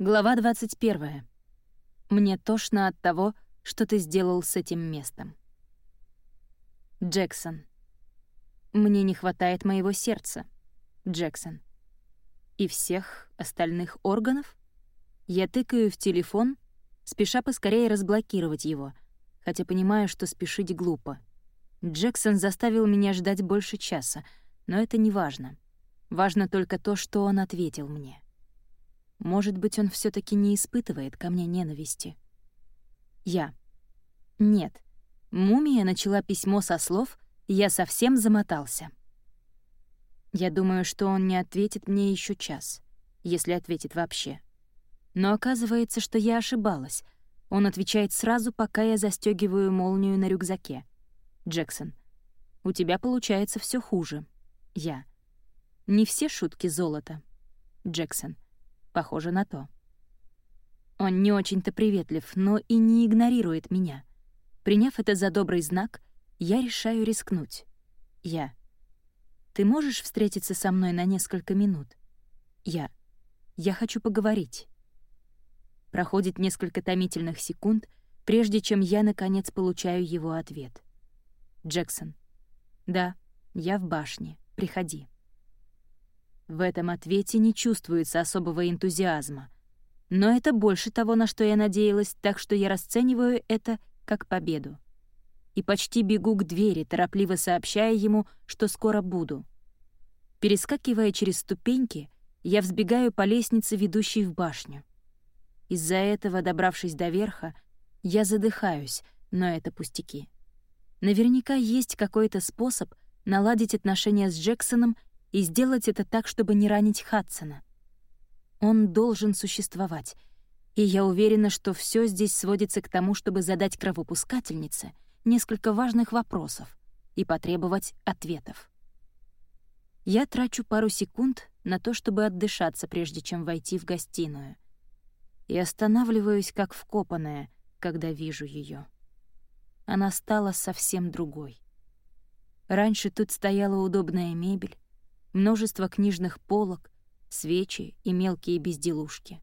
Глава 21. Мне тошно от того, что ты сделал с этим местом. Джексон. Мне не хватает моего сердца. Джексон. И всех остальных органов? Я тыкаю в телефон, спеша поскорее разблокировать его, хотя понимаю, что спешить глупо. Джексон заставил меня ждать больше часа, но это не важно. Важно только то, что он ответил мне. Может быть, он все таки не испытывает ко мне ненависти. Я. Нет. Мумия начала письмо со слов «Я совсем замотался». Я думаю, что он не ответит мне еще час, если ответит вообще. Но оказывается, что я ошибалась. Он отвечает сразу, пока я застегиваю молнию на рюкзаке. Джексон. У тебя получается все хуже. Я. Не все шутки золота. Джексон. Похоже на то. Он не очень-то приветлив, но и не игнорирует меня. Приняв это за добрый знак, я решаю рискнуть. Я. «Ты можешь встретиться со мной на несколько минут?» Я. «Я хочу поговорить». Проходит несколько томительных секунд, прежде чем я, наконец, получаю его ответ. Джексон. «Да, я в башне. Приходи». В этом ответе не чувствуется особого энтузиазма. Но это больше того, на что я надеялась, так что я расцениваю это как победу. И почти бегу к двери, торопливо сообщая ему, что скоро буду. Перескакивая через ступеньки, я взбегаю по лестнице, ведущей в башню. Из-за этого, добравшись до верха, я задыхаюсь, но это пустяки. Наверняка есть какой-то способ наладить отношения с Джексоном и сделать это так, чтобы не ранить Хадсона. Он должен существовать, и я уверена, что все здесь сводится к тому, чтобы задать кровопускательнице несколько важных вопросов и потребовать ответов. Я трачу пару секунд на то, чтобы отдышаться, прежде чем войти в гостиную. И останавливаюсь, как вкопанная, когда вижу ее. Она стала совсем другой. Раньше тут стояла удобная мебель, множество книжных полок, свечи и мелкие безделушки.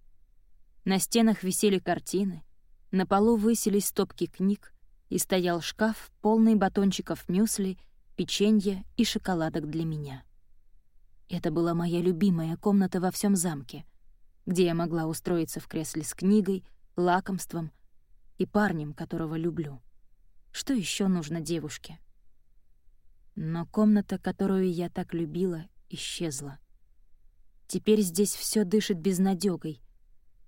На стенах висели картины, на полу высились стопки книг, и стоял шкаф, полный батончиков мюсли, печенья и шоколадок для меня. Это была моя любимая комната во всем замке, где я могла устроиться в кресле с книгой, лакомством и парнем, которого люблю. Что еще нужно девушке? Но комната, которую я так любила, исчезла. Теперь здесь все дышит безнадёгой,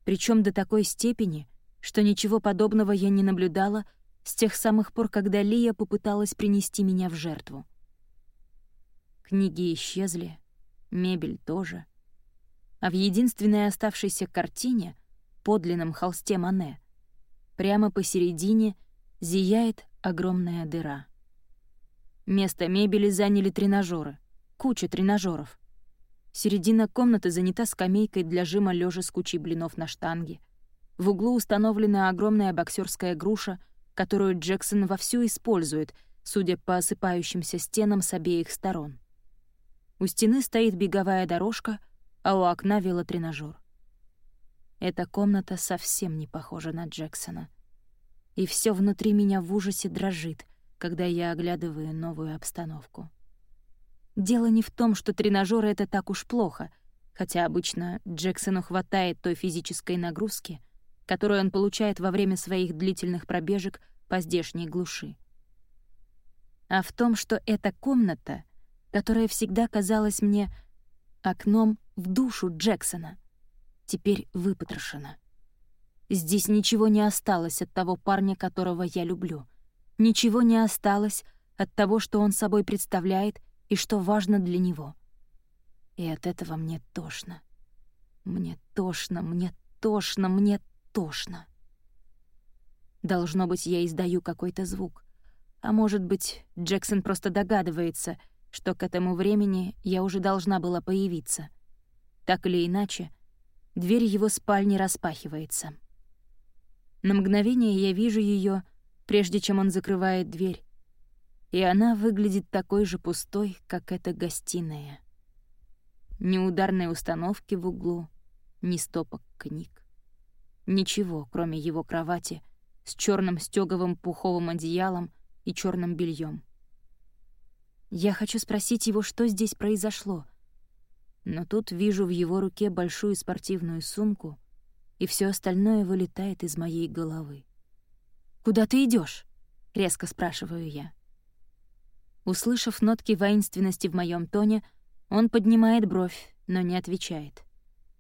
причем до такой степени, что ничего подобного я не наблюдала с тех самых пор, когда Лия попыталась принести меня в жертву. Книги исчезли, мебель тоже. А в единственной оставшейся картине, подлинном холсте Мане, прямо посередине зияет огромная дыра. Место мебели заняли тренажеры — Куча тренажеров. Середина комнаты занята скамейкой для жима лежа с кучей блинов на штанге. В углу установлена огромная боксерская груша, которую Джексон вовсю использует, судя по осыпающимся стенам с обеих сторон. У стены стоит беговая дорожка, а у окна велотренажер. Эта комната совсем не похожа на Джексона. И все внутри меня в ужасе дрожит, когда я оглядываю новую обстановку. Дело не в том, что тренажеры это так уж плохо, хотя обычно Джексону хватает той физической нагрузки, которую он получает во время своих длительных пробежек по здешней глуши. А в том, что эта комната, которая всегда казалась мне окном в душу Джексона, теперь выпотрошена. Здесь ничего не осталось от того парня, которого я люблю. Ничего не осталось от того, что он собой представляет и что важно для него. И от этого мне тошно. Мне тошно, мне тошно, мне тошно. Должно быть, я издаю какой-то звук. А может быть, Джексон просто догадывается, что к этому времени я уже должна была появиться. Так или иначе, дверь его спальни распахивается. На мгновение я вижу ее, прежде чем он закрывает дверь, и она выглядит такой же пустой, как эта гостиная. Ни ударной установки в углу, ни стопок книг. Ничего, кроме его кровати, с черным стёговым пуховым одеялом и черным бельем. Я хочу спросить его, что здесь произошло. Но тут вижу в его руке большую спортивную сумку, и все остальное вылетает из моей головы. «Куда ты идешь? резко спрашиваю я. Услышав нотки воинственности в моем тоне, он поднимает бровь, но не отвечает,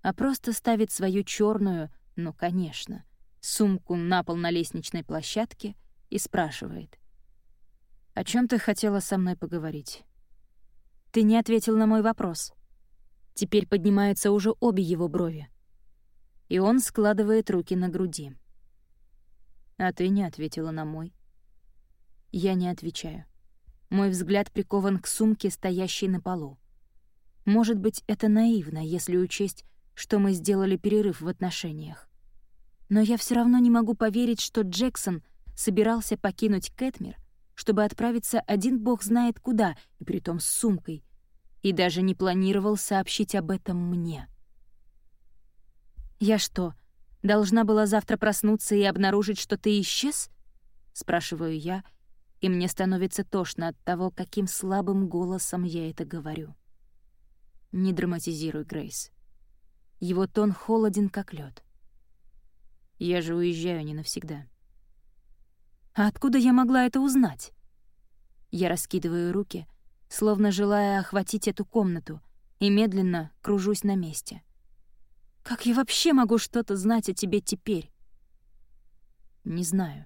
а просто ставит свою черную, ну, конечно, сумку на пол на лестничной площадке и спрашивает. «О чем ты хотела со мной поговорить?» «Ты не ответил на мой вопрос». Теперь поднимаются уже обе его брови. И он складывает руки на груди. «А ты не ответила на мой». Я не отвечаю. Мой взгляд прикован к сумке, стоящей на полу. Может быть, это наивно, если учесть, что мы сделали перерыв в отношениях. Но я все равно не могу поверить, что Джексон собирался покинуть Кэтмир, чтобы отправиться один бог знает куда, и притом с сумкой, и даже не планировал сообщить об этом мне. «Я что, должна была завтра проснуться и обнаружить, что ты исчез?» — спрашиваю я, и мне становится тошно от того, каким слабым голосом я это говорю. «Не драматизируй, Грейс». Его тон холоден, как лед. Я же уезжаю не навсегда. А откуда я могла это узнать? Я раскидываю руки, словно желая охватить эту комнату, и медленно кружусь на месте. Как я вообще могу что-то знать о тебе теперь? Не знаю.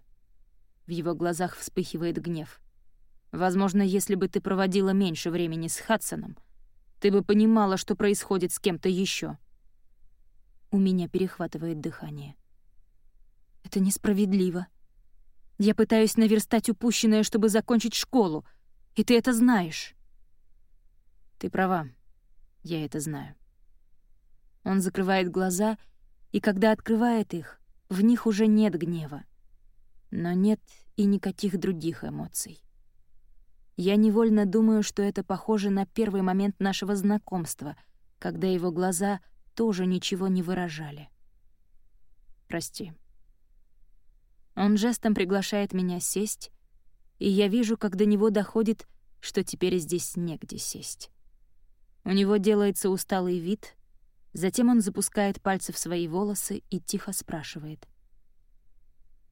В его глазах вспыхивает гнев. Возможно, если бы ты проводила меньше времени с Хадсоном, ты бы понимала, что происходит с кем-то еще. У меня перехватывает дыхание. Это несправедливо. Я пытаюсь наверстать упущенное, чтобы закончить школу, и ты это знаешь. Ты права, я это знаю. Он закрывает глаза, и когда открывает их, в них уже нет гнева. Но нет и никаких других эмоций. Я невольно думаю, что это похоже на первый момент нашего знакомства, когда его глаза тоже ничего не выражали. Прости. Он жестом приглашает меня сесть, и я вижу, как до него доходит, что теперь здесь негде сесть. У него делается усталый вид, затем он запускает пальцы в свои волосы и тихо спрашивает.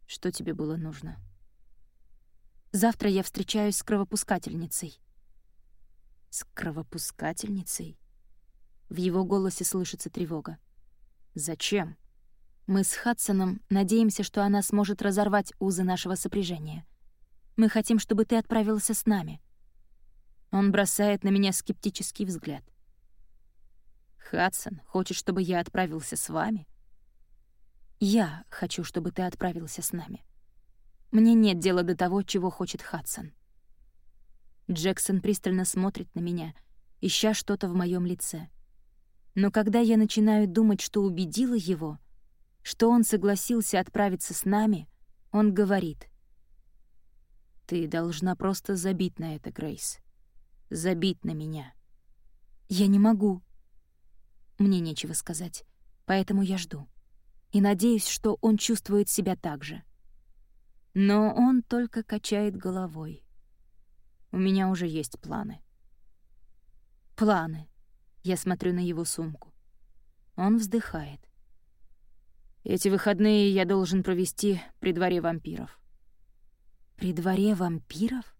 «Что тебе было нужно?» «Завтра я встречаюсь с кровопускательницей». «С кровопускательницей?» В его голосе слышится тревога. «Зачем?» Мы с Хадсоном надеемся, что она сможет разорвать узы нашего сопряжения. Мы хотим, чтобы ты отправился с нами. Он бросает на меня скептический взгляд. Хадсон хочет, чтобы я отправился с вами? Я хочу, чтобы ты отправился с нами. Мне нет дела до того, чего хочет Хадсон. Джексон пристально смотрит на меня, ища что-то в моем лице. Но когда я начинаю думать, что убедила его — что он согласился отправиться с нами, он говорит. «Ты должна просто забить на это, Грейс. Забить на меня». «Я не могу». Мне нечего сказать, поэтому я жду. И надеюсь, что он чувствует себя так же. Но он только качает головой. У меня уже есть планы. Планы. Я смотрю на его сумку. Он вздыхает. Эти выходные я должен провести при дворе вампиров. При дворе вампиров?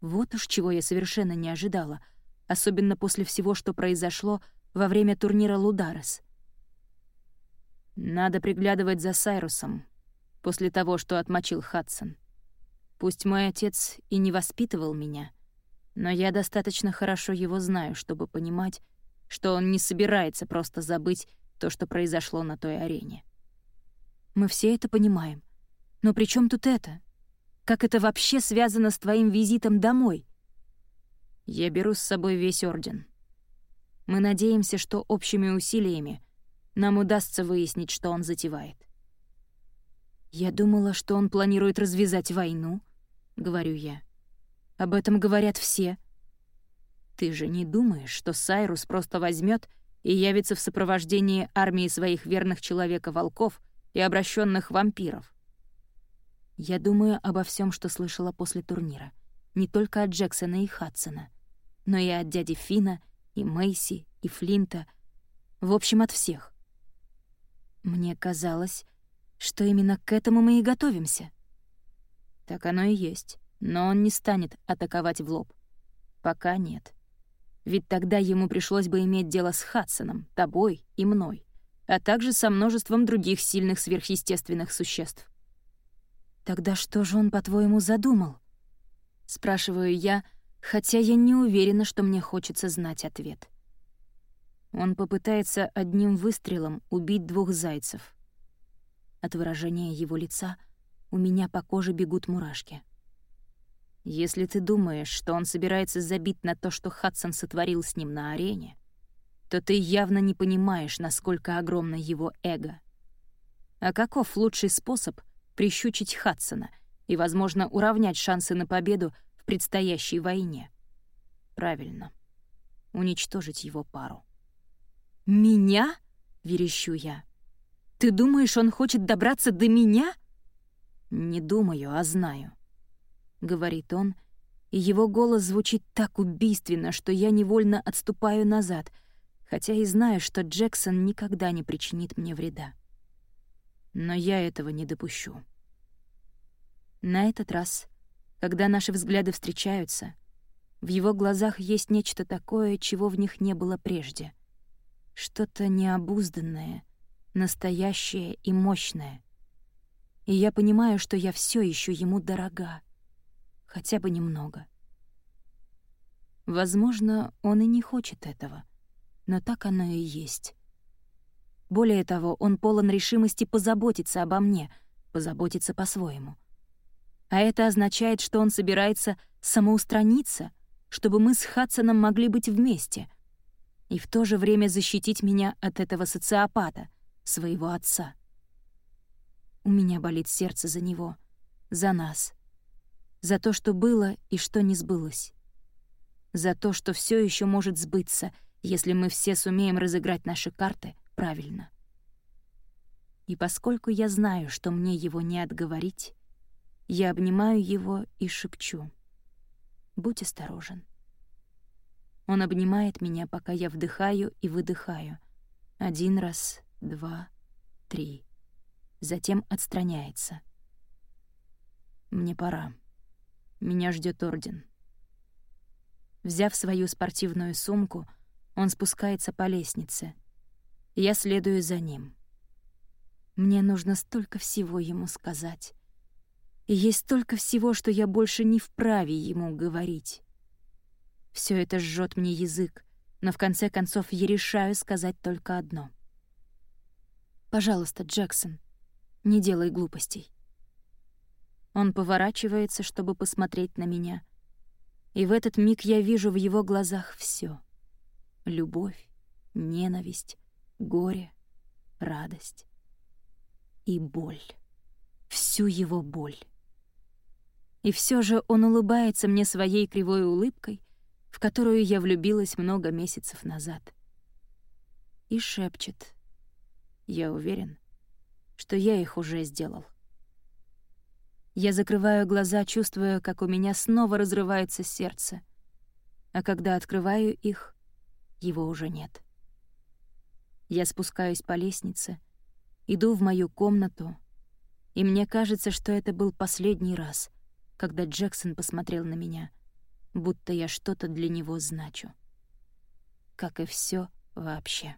Вот уж чего я совершенно не ожидала, особенно после всего, что произошло во время турнира Лударес. Надо приглядывать за Сайрусом после того, что отмочил Хадсон. Пусть мой отец и не воспитывал меня, но я достаточно хорошо его знаю, чтобы понимать, что он не собирается просто забыть то, что произошло на той арене. Мы все это понимаем. Но при чем тут это? Как это вообще связано с твоим визитом домой? Я беру с собой весь Орден. Мы надеемся, что общими усилиями нам удастся выяснить, что он затевает. «Я думала, что он планирует развязать войну», — говорю я. «Об этом говорят все». «Ты же не думаешь, что Сайрус просто возьмет и явится в сопровождении армии своих верных человека-волков и обращенных вампиров. Я думаю обо всем, что слышала после турнира. Не только от Джексона и Хадсона, но и от дяди Фина, и Мэйси, и Флинта. В общем, от всех. Мне казалось, что именно к этому мы и готовимся. Так оно и есть, но он не станет атаковать в лоб. Пока нет. Ведь тогда ему пришлось бы иметь дело с Хадсоном, тобой и мной, а также со множеством других сильных сверхъестественных существ. «Тогда что же он, по-твоему, задумал?» Спрашиваю я, хотя я не уверена, что мне хочется знать ответ. Он попытается одним выстрелом убить двух зайцев. От выражения его лица у меня по коже бегут мурашки. Если ты думаешь, что он собирается забить на то, что Хадсон сотворил с ним на арене, то ты явно не понимаешь, насколько огромно его эго. А каков лучший способ прищучить Хадсона и, возможно, уравнять шансы на победу в предстоящей войне? Правильно. Уничтожить его пару. «Меня?» — верещу я. «Ты думаешь, он хочет добраться до меня?» «Не думаю, а знаю», — говорит он, и его голос звучит так убийственно, что я невольно отступаю назад, хотя и знаю, что Джексон никогда не причинит мне вреда. Но я этого не допущу. На этот раз, когда наши взгляды встречаются, в его глазах есть нечто такое, чего в них не было прежде — что-то необузданное, настоящее и мощное. И я понимаю, что я все еще ему дорога. Хотя бы немного. Возможно, он и не хочет этого, но так оно и есть. Более того, он полон решимости позаботиться обо мне, позаботиться по-своему. А это означает, что он собирается самоустраниться, чтобы мы с Хадсоном могли быть вместе — и в то же время защитить меня от этого социопата, своего отца. У меня болит сердце за него, за нас, за то, что было и что не сбылось, за то, что все еще может сбыться, если мы все сумеем разыграть наши карты правильно. И поскольку я знаю, что мне его не отговорить, я обнимаю его и шепчу. «Будь осторожен». Он обнимает меня, пока я вдыхаю и выдыхаю. Один раз, два, три. Затем отстраняется. Мне пора. Меня ждет орден. Взяв свою спортивную сумку, он спускается по лестнице. Я следую за ним. Мне нужно столько всего ему сказать. И есть столько всего, что я больше не вправе ему говорить. Все это жжет мне язык, но в конце концов я решаю сказать только одно. «Пожалуйста, Джексон, не делай глупостей». Он поворачивается, чтобы посмотреть на меня, и в этот миг я вижу в его глазах все: любовь, ненависть, горе, радость и боль. Всю его боль. И все же он улыбается мне своей кривой улыбкой, в которую я влюбилась много месяцев назад. И шепчет. Я уверен, что я их уже сделал. Я закрываю глаза, чувствуя, как у меня снова разрывается сердце. А когда открываю их, его уже нет. Я спускаюсь по лестнице, иду в мою комнату, и мне кажется, что это был последний раз, когда Джексон посмотрел на меня — будто я что-то для него значу. Как и все вообще.